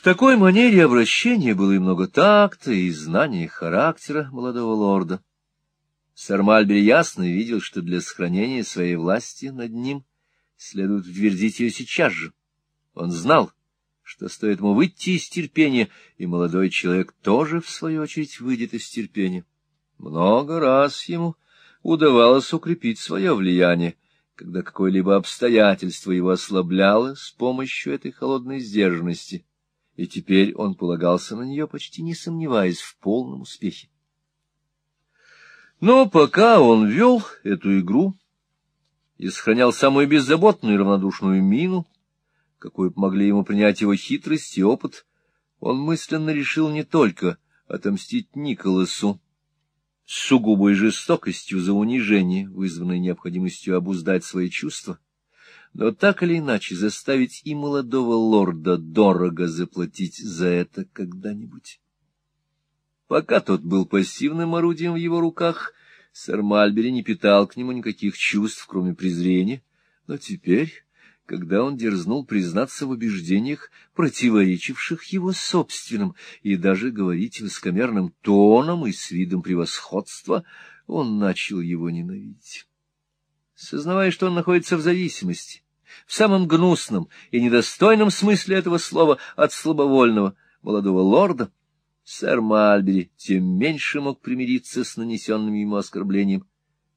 В такой манере обращения было и много такта, и знания характера молодого лорда. Сэр Мальбери ясно видел, что для сохранения своей власти над ним следует утвердить ее сейчас же. Он знал, что стоит ему выйти из терпения, и молодой человек тоже, в свою очередь, выйдет из терпения. Много раз ему удавалось укрепить свое влияние, когда какое-либо обстоятельство его ослабляло с помощью этой холодной сдержанности, и теперь он полагался на нее, почти не сомневаясь в полном успехе. Но пока он вел эту игру и сохранял самую беззаботную и равнодушную мину, какую помогли ему принять его хитрость и опыт, он мысленно решил не только отомстить Николасу с сугубой жестокостью за унижение, вызванное необходимостью обуздать свои чувства, но так или иначе заставить и молодого лорда дорого заплатить за это когда-нибудь. Пока тот был пассивным орудием в его руках, сэр Мальбери не питал к нему никаких чувств, кроме презрения, но теперь когда он дерзнул признаться в убеждениях, противоречивших его собственным, и даже говорить высокомерным тоном и с видом превосходства, он начал его ненавидеть. Сознавая, что он находится в зависимости, в самом гнусном и недостойном смысле этого слова от слабовольного молодого лорда, сэр Мальбери тем меньше мог примириться с нанесенным ему оскорблением,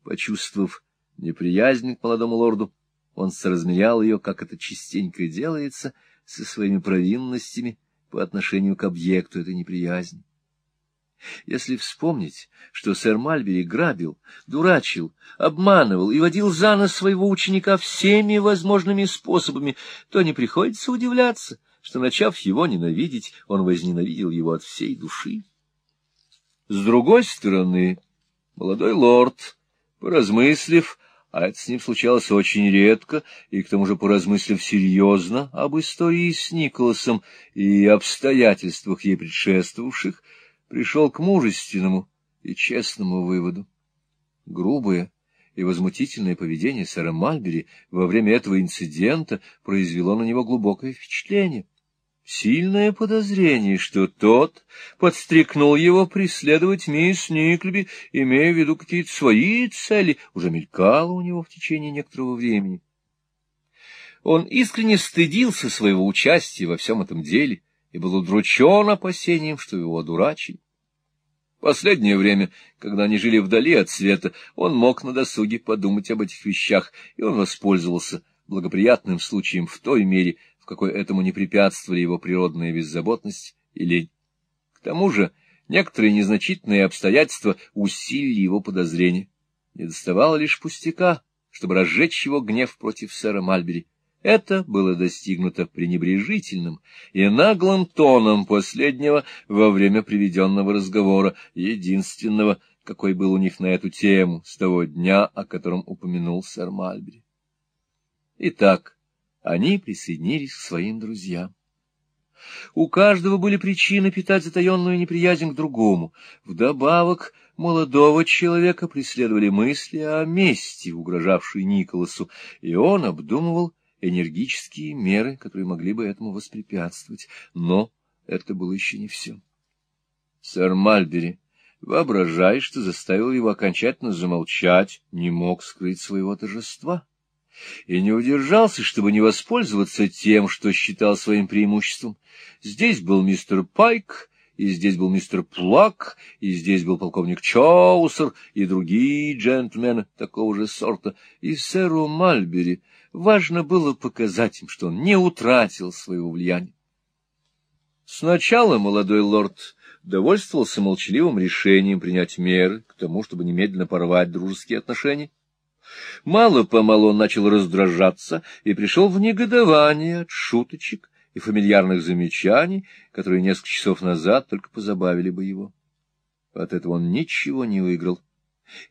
почувствовав неприязнь к молодому лорду, он соразмерял ее, как это частенько делается, со своими провинностями по отношению к объекту этой неприязни. Если вспомнить, что сэр Мальбери грабил, дурачил, обманывал и водил за нос своего ученика всеми возможными способами, то не приходится удивляться, что, начав его ненавидеть, он возненавидел его от всей души. С другой стороны, молодой лорд, поразмыслив, а это с ним случалось очень редко, и к тому же, поразмыслив серьезно об истории с Николасом и обстоятельствах ей предшествовавших, пришел к мужественному и честному выводу. Грубое и возмутительное поведение сэра Мальбери во время этого инцидента произвело на него глубокое впечатление сильное подозрение, что тот подстрекнул его преследовать мисс Никльби, имея в виду какие-то свои цели, уже мелькало у него в течение некоторого времени. Он искренне стыдился своего участия во всем этом деле и был удручен опасением, что его одурачили. Последнее время, когда они жили вдали от света, он мог на досуге подумать об этих вещах, и он воспользовался благоприятным случаем в той мере, в какой этому не препятствовали его природная беззаботность и лень. К тому же некоторые незначительные обстоятельства усилили его подозрения. Не доставало лишь пустяка, чтобы разжечь его гнев против сэра Мальбери. Это было достигнуто пренебрежительным и наглым тоном последнего во время приведенного разговора, единственного, какой был у них на эту тему с того дня, о котором упомянул сэр Мальбери. Итак, они присоединились к своим друзьям. У каждого были причины питать затаенную неприязнь к другому. Вдобавок, молодого человека преследовали мысли о мести, угрожавшей Николасу, и он обдумывал энергические меры, которые могли бы этому воспрепятствовать. Но это было еще не все. Сэр Мальбери, воображая, что заставил его окончательно замолчать, не мог скрыть своего торжества и не удержался, чтобы не воспользоваться тем, что считал своим преимуществом. Здесь был мистер Пайк, и здесь был мистер Плак, и здесь был полковник Чоусер, и другие джентльмены такого же сорта, и сэру Мальбери важно было показать им, что он не утратил своего влияния. Сначала молодой лорд довольствовался молчаливым решением принять меры к тому, чтобы немедленно порвать дружеские отношения. Мало-помалу он начал раздражаться и пришел в негодование от шуточек и фамильярных замечаний, которые несколько часов назад только позабавили бы его. От этого он ничего не выиграл,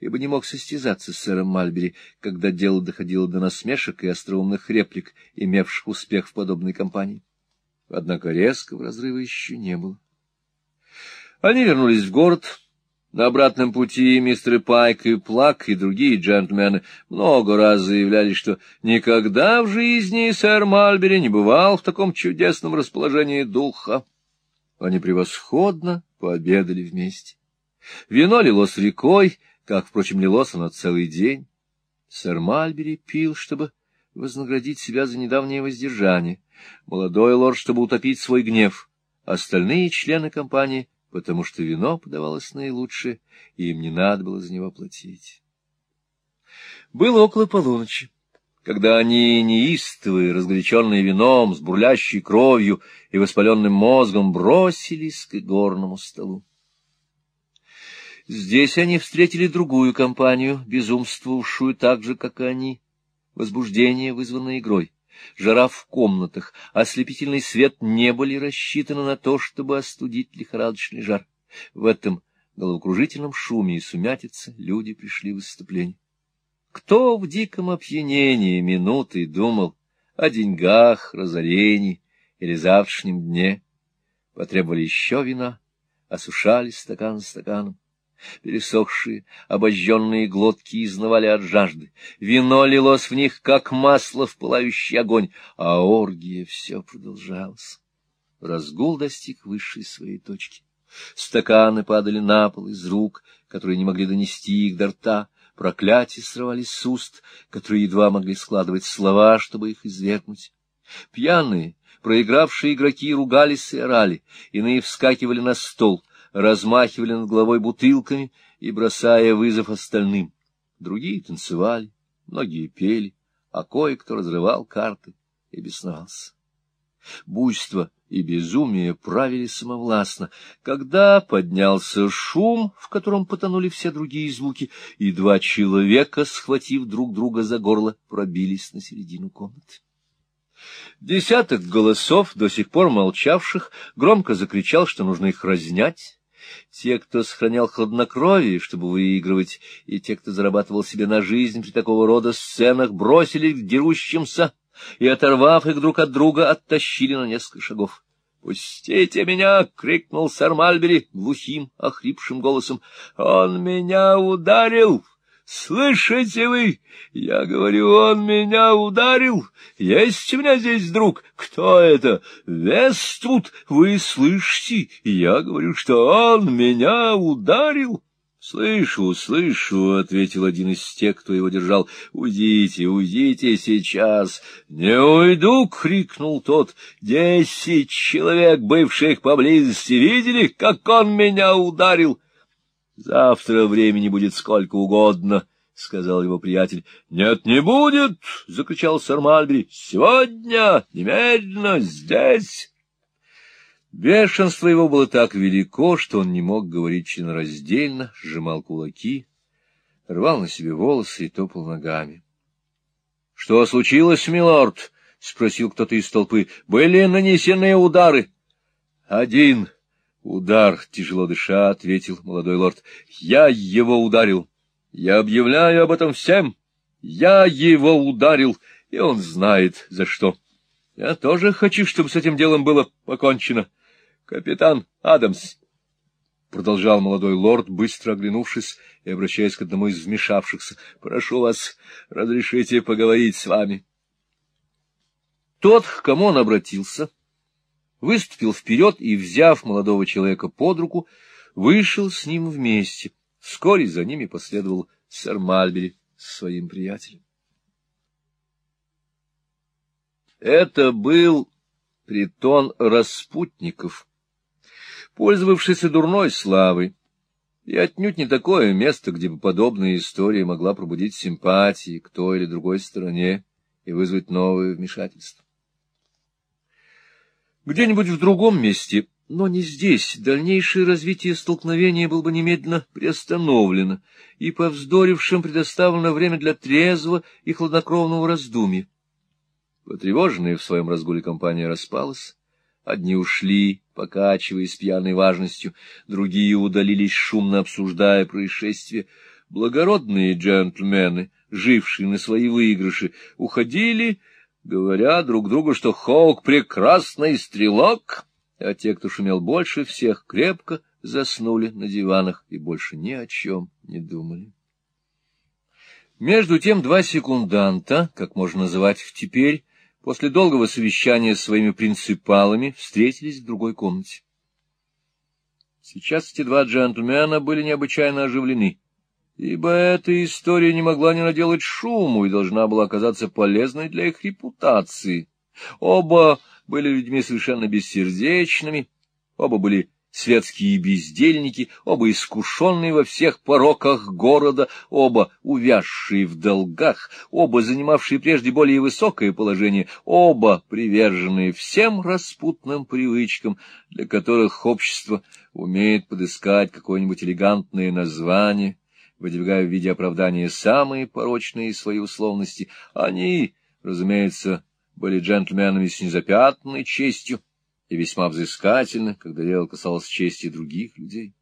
ибо не мог состязаться с сэром Мальбери, когда дело доходило до насмешек и остроумных реплик, имевших успех в подобной компании. Однако резкого разрыва еще не было. Они вернулись в город, На обратном пути мистер Пайк и Плак и другие джентльмены много раз заявляли, что никогда в жизни сэр Мальбери не бывал в таком чудесном расположении духа. Они превосходно пообедали вместе. Вино лилось рекой, как, впрочем, лилось оно целый день. Сэр Мальбери пил, чтобы вознаградить себя за недавнее воздержание. Молодой лорд, чтобы утопить свой гнев. Остальные члены компании потому что вино подавалось наилучшее, и им не надо было за него платить. Было около полуночи, когда они, неистовые, разгоряченные вином, с бурлящей кровью и воспаленным мозгом, бросились к горному столу. Здесь они встретили другую компанию, безумствовавшую так же, как и они, возбуждение, вызванное игрой. Жара в комнатах, ослепительный свет не были рассчитаны на то, чтобы остудить лихорадочный жар. В этом головокружительном шуме и сумятице люди пришли в выступление. Кто в диком опьянении минуты думал о деньгах, разорении или завтрашнем дне? Потребовали еще вина, осушали стакан стаканом. Пересохшие, обожженные глотки изнывали от жажды. Вино лилось в них, как масло в пылающий огонь, а оргия все продолжалась. Разгул достиг высшей своей точки. Стаканы падали на пол из рук, которые не могли донести их до рта, проклятия срывались с уст, которые едва могли складывать слова, чтобы их извергнуть. Пьяные, проигравшие игроки ругались и орали, иные вскакивали на стол — размахивали над головой бутылками и бросая вызов остальным. Другие танцевали, многие пели, а кое-кто разрывал карты и бесновался. Буйство и безумие правили самовластно. Когда поднялся шум, в котором потонули все другие звуки, и два человека, схватив друг друга за горло, пробились на середину комнаты. Десяток голосов, до сих пор молчавших, громко закричал, что нужно их разнять, те, кто сохранял хладнокровие, чтобы выигрывать, и те, кто зарабатывал себе на жизнь при такого рода сценах, бросили к дерущимся и, оторвав их друг от друга, оттащили на несколько шагов. «Пустите меня!» — крикнул сэр Мальбери глухим, охрипшим голосом. «Он меня ударил!» Слышите вы? Я говорю, он меня ударил. Есть у меня здесь друг. Кто это? Вествуд. Вы слышите? Я говорю, что он меня ударил. «Слышу, слышу», — ответил один из тех, кто его держал. «Уйдите, уйдите сейчас». «Не уйду!» — крикнул тот. «Десять человек, бывших поблизости, видели, как он меня ударил?» — Завтра времени будет сколько угодно, — сказал его приятель. — Нет, не будет! — закричал сэр Мальбери. — Сегодня, немедленно, здесь! Бешенство его было так велико, что он не мог говорить членораздельно, сжимал кулаки, рвал на себе волосы и топал ногами. — Что случилось, милорд? — спросил кто-то из толпы. — Были нанесены удары? — Один. — Удар, тяжело дыша, — ответил молодой лорд. — Я его ударил. Я объявляю об этом всем. Я его ударил, и он знает, за что. Я тоже хочу, чтобы с этим делом было покончено. Капитан Адамс, — продолжал молодой лорд, быстро оглянувшись и обращаясь к одному из вмешавшихся, — прошу вас, разрешите поговорить с вами. Тот, к кому он обратился, — выступил вперед и, взяв молодого человека под руку, вышел с ним вместе. Вскоре за ними последовал сэр Мальбери с своим приятелем. Это был притон распутников, пользовавшийся дурной славой, и отнюдь не такое место, где бы подобная история могла пробудить симпатии к той или другой стороне и вызвать новое вмешательство. Где-нибудь в другом месте, но не здесь, дальнейшее развитие столкновения было бы немедленно приостановлено, и повздорившим предоставлено время для трезвого и хладнокровного раздумья. Потревоженная в своем разгуле компания распалась. Одни ушли, покачиваясь пьяной важностью, другие удалились, шумно обсуждая происшествие. Благородные джентльмены, жившие на свои выигрыши, уходили говоря друг другу, что Хоук — прекрасный стрелок, а те, кто шумел больше всех, крепко заснули на диванах и больше ни о чем не думали. Между тем два секунданта, как можно называть их теперь, после долгого совещания с своими принципалами, встретились в другой комнате. Сейчас эти два джентльмена были необычайно оживлены, ибо эта история не могла не наделать шуму и должна была оказаться полезной для их репутации. Оба были людьми совершенно бессердечными, оба были светские бездельники, оба искушенные во всех пороках города, оба увязшие в долгах, оба занимавшие прежде более высокое положение, оба приверженные всем распутным привычкам, для которых общество умеет подыскать какое-нибудь элегантное название, выдвигая в виде оправдания самые порочные свои условности. Они, разумеется, были джентльменами с незапятнанной честью, и весьма взыскательны, когда дело касалось чести других людей.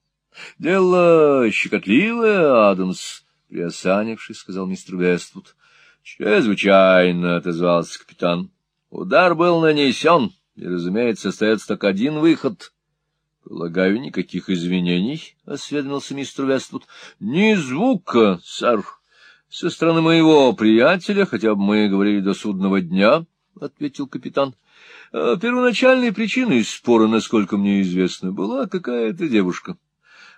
— Дело щекотливое, Адамс, — приосанившись, сказал мистер Вествуд. — Чрезвычайно, — отозвался капитан. — Удар был нанесен, и, разумеется, остается только один выход. — Полагаю, никаких извинений, — осведомился мистер Вествуд. — Ни звука, сэр. Со стороны моего приятеля, хотя бы мы говорили до судного дня, — ответил капитан. — а первоначальной причиной спора, насколько мне известно, была какая-то девушка.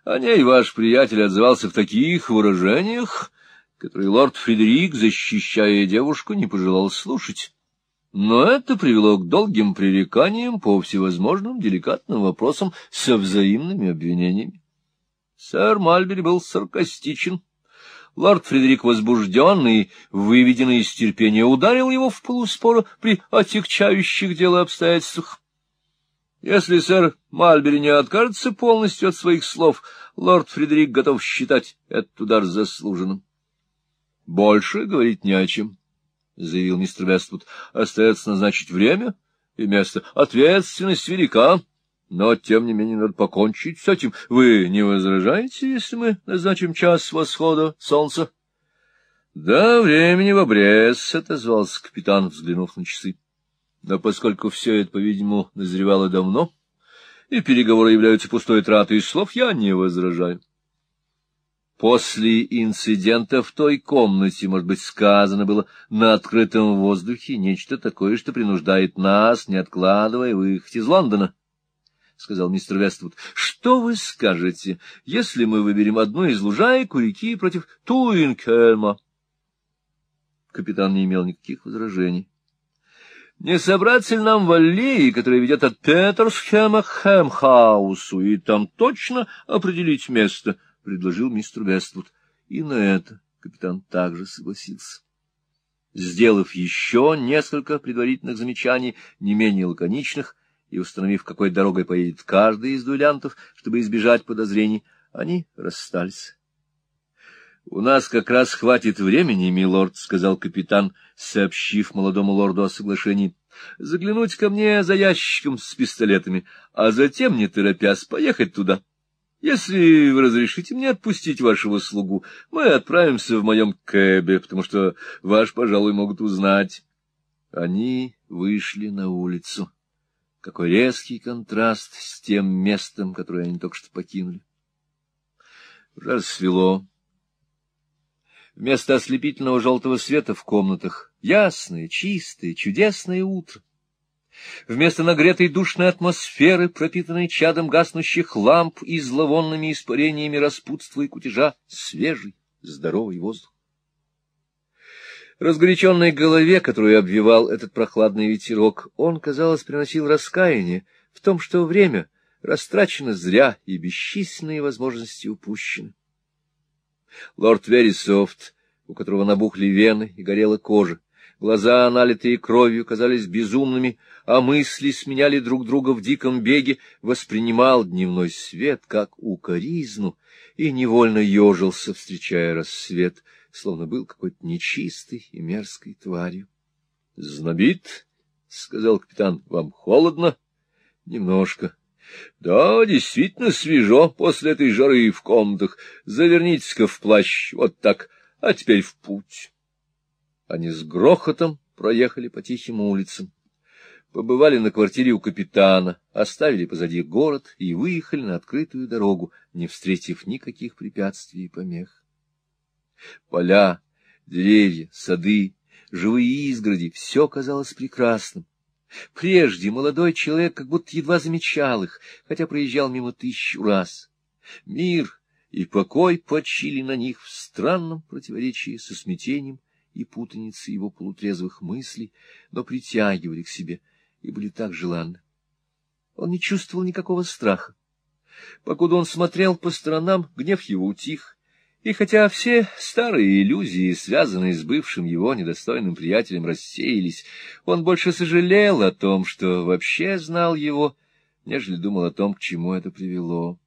О ней ваш приятель отзывался в таких выражениях, которые лорд Фредерик, защищая девушку, не пожелал слушать. Но это привело к долгим пререканиям по всевозможным деликатным вопросам со взаимными обвинениями. Сэр Мальбери был саркастичен, Лорд Фредерик, возбужденный, выведенный из терпения, ударил его в полуспору при отягчающих дело обстоятельствах. Если сэр Мальбери не откажется полностью от своих слов, лорд Фредерик готов считать этот удар заслуженным. — Больше говорить не о чем, — заявил мистер Вествуд. — Остается назначить время и место. Ответственность велика. Но, тем не менее, надо покончить с этим. Вы не возражаете, если мы назначим час восхода солнца? — Да, времени в обрез, — отозвался капитан, взглянув на часы. Но поскольку все это, по-видимому, назревало давно, и переговоры являются пустой тратой слов, я не возражаю. После инцидента в той комнате, может быть, сказано было на открытом воздухе нечто такое, что принуждает нас, не откладывая, выехать из Лондона. — сказал мистер Вествуд. — Что вы скажете, если мы выберем одну из лужаек у реки против Туинкельма? Капитан не имел никаких возражений. — Не собраться ли нам в аллее, которая ведет от Петерсхема к Хэмхаусу, и там точно определить место? — предложил мистер Вествуд. И на это капитан также согласился. Сделав еще несколько предварительных замечаний, не менее лаконичных, и установив, какой дорогой поедет каждый из дуэлянтов, чтобы избежать подозрений, они расстались. — У нас как раз хватит времени, милорд, — сказал капитан, сообщив молодому лорду о соглашении, — заглянуть ко мне за ящиком с пистолетами, а затем, не торопясь, поехать туда. Если вы разрешите мне отпустить вашего слугу, мы отправимся в моем кэбе, потому что ваш, пожалуй, могут узнать. Они вышли на улицу. Какой резкий контраст с тем местом, которое они только что покинули. Уже рассвело. Вместо ослепительного желтого света в комнатах ясное, чистое, чудесное утро. Вместо нагретой душной атмосферы, пропитанной чадом гаснущих ламп и зловонными испарениями распутства и кутежа, свежий, здоровый воздух разгоряченной голове, которую обвивал этот прохладный ветерок, он, казалось, приносил раскаяние в том, что время растрачено зря и бесчисленные возможности упущены. Лорд Верисофт, у которого набухли вены и горела кожа, глаза, налитые кровью, казались безумными, а мысли сменяли друг друга в диком беге, воспринимал дневной свет как укоризну и невольно ежился, встречая рассвет — словно был какой-то нечистой и мерзкой тварью. — Знобит, — сказал капитан, — вам холодно? — Немножко. — Да, действительно свежо после этой жары в комнатах. Завернитесь-ка в плащ, вот так, а теперь в путь. Они с грохотом проехали по тихим улицам. побывали на квартире у капитана, оставили позади город и выехали на открытую дорогу, не встретив никаких препятствий и помех. Поля, деревья, сады, живые изгороди — все казалось прекрасным. Прежде молодой человек как будто едва замечал их, хотя проезжал мимо тысячу раз. Мир и покой почили на них в странном противоречии со смятением и путаницей его полутрезвых мыслей, но притягивали к себе — и были так желанны. Он не чувствовал никакого страха. Покуда он смотрел по сторонам, гнев его утих, и хотя все старые иллюзии, связанные с бывшим его недостойным приятелем, рассеялись, он больше сожалел о том, что вообще знал его, нежели думал о том, к чему это привело.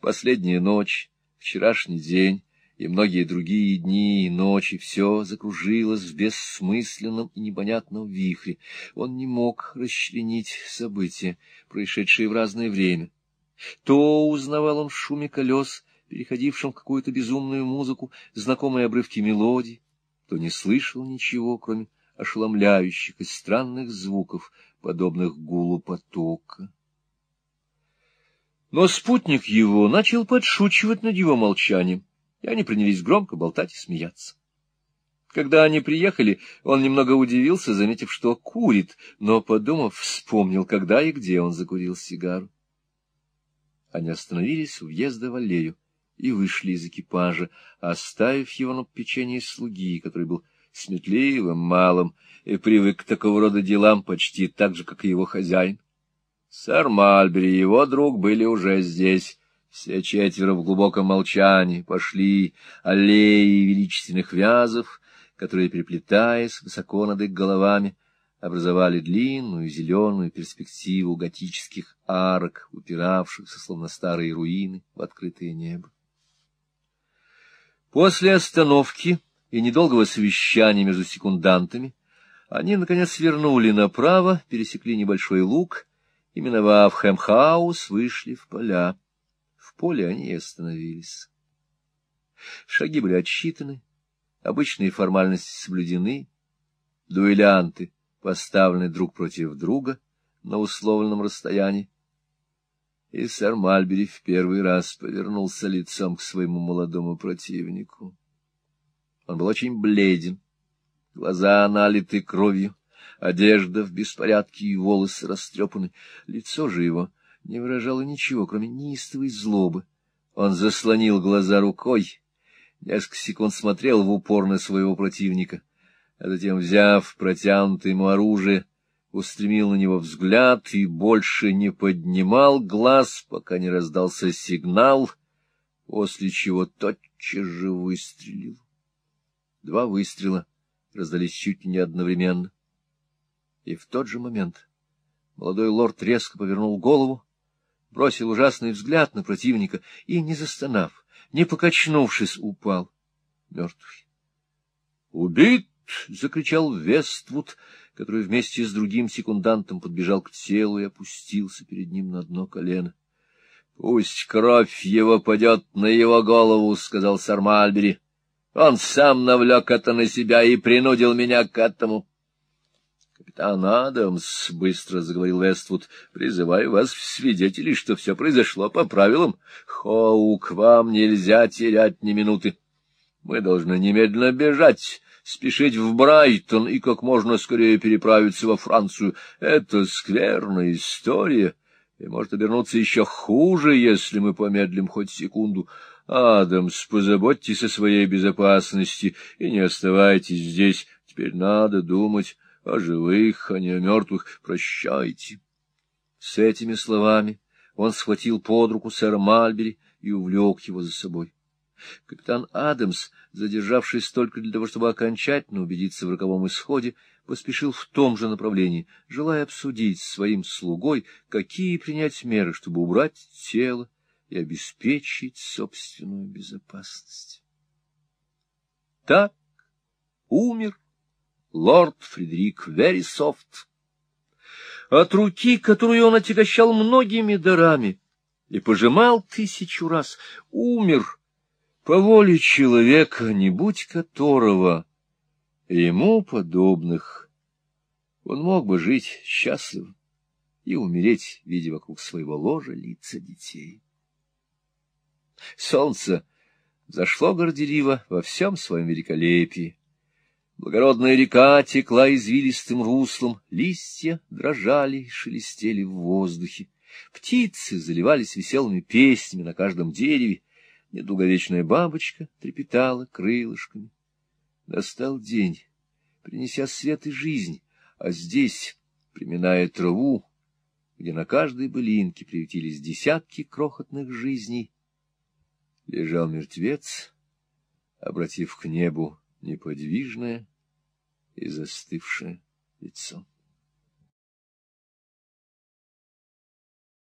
Последняя ночь, вчерашний день, и многие другие дни и ночи все закружилось в бессмысленном и непонятном вихре. Он не мог расчленить события, происшедшие в разное время. То узнавал он в шуме колес, переходившем в какую-то безумную музыку, знакомые обрывки мелодий, то не слышал ничего, кроме ошеломляющих и странных звуков, подобных гулу потока. Но спутник его начал подшучивать над его молчанием и они принялись громко болтать и смеяться. Когда они приехали, он немного удивился, заметив, что курит, но, подумав, вспомнил, когда и где он закурил сигару. Они остановились у въезда в аллею и вышли из экипажа, оставив его на печенье слуги, который был сметливым, малым и привык к такого рода делам почти так же, как и его хозяин. Сэр Мальбери и его друг были уже здесь, все четверо в глубоком молчании пошли аллеи величественных вязов, которые, переплетаясь высоко над их головами, образовали длинную зеленую перспективу готических арок, упиравшихся, словно старые руины, в открытое небо. После остановки и недолгого совещания между секундантами они, наконец, свернули направо, пересекли небольшой луг и, миновав Хэмхаус, вышли в поля поле они и остановились. Шаги были отсчитаны, обычные формальности соблюдены, дуэлянты поставлены друг против друга на условленном расстоянии, и сэр Мальбери в первый раз повернулся лицом к своему молодому противнику. Он был очень бледен, глаза налиты кровью, одежда в беспорядке и волосы растрепаны, лицо же его — не выражало ничего, кроме неистовой злобы. Он заслонил глаза рукой, несколько секунд смотрел в упор на своего противника, а затем, взяв протянутое ему оружие, устремил на него взгляд и больше не поднимал глаз, пока не раздался сигнал, после чего тотчас же выстрелил. Два выстрела раздались чуть не одновременно. И в тот же момент молодой лорд резко повернул голову, бросил ужасный взгляд на противника и, не застонав, не покачнувшись, упал мертвый. «Убит!» — закричал Вествуд, который вместе с другим секундантом подбежал к телу и опустился перед ним на одно колено. — Пусть кровь его падет на его голову, — сказал сэр Мальбери. — Он сам навлек это на себя и принудил меня к этому. — Капитан Адамс, — быстро заговорил Вествуд, — призываю вас в свидетели, что все произошло по правилам. Хоук, вам нельзя терять ни минуты. Мы должны немедленно бежать, спешить в Брайтон и как можно скорее переправиться во Францию. Это скверная история, и может обернуться еще хуже, если мы помедлим хоть секунду. Адамс, позаботьтесь о своей безопасности и не оставайтесь здесь. Теперь надо думать о живых, а не о мертвых. Прощайте. С этими словами он схватил под руку сэра Мальбери и увлек его за собой. Капитан Адамс, задержавшись только для того, чтобы окончательно убедиться в роковом исходе, поспешил в том же направлении, желая обсудить с своим слугой, какие принять меры, чтобы убрать тело и обеспечить собственную безопасность. Так умер лорд Фредерик Верисофт. От руки, которую он отягощал многими дарами и пожимал тысячу раз, умер по воле человека, не будь которого ему подобных Он мог бы жить счастливо и умереть, видя вокруг своего ложа лица детей. Солнце зашло горделиво во всем своем великолепии. Благородная река текла извилистым руслом, листья дрожали и шелестели в воздухе. Птицы заливались веселыми песнями на каждом дереве, недолговечная бабочка трепетала крылышками. Настал день, принеся свет и жизнь, а здесь, приминая траву, где на каждой былинке приютились десятки крохотных жизней, лежал мертвец, обратив к небу неподвижное и застывшее лицо.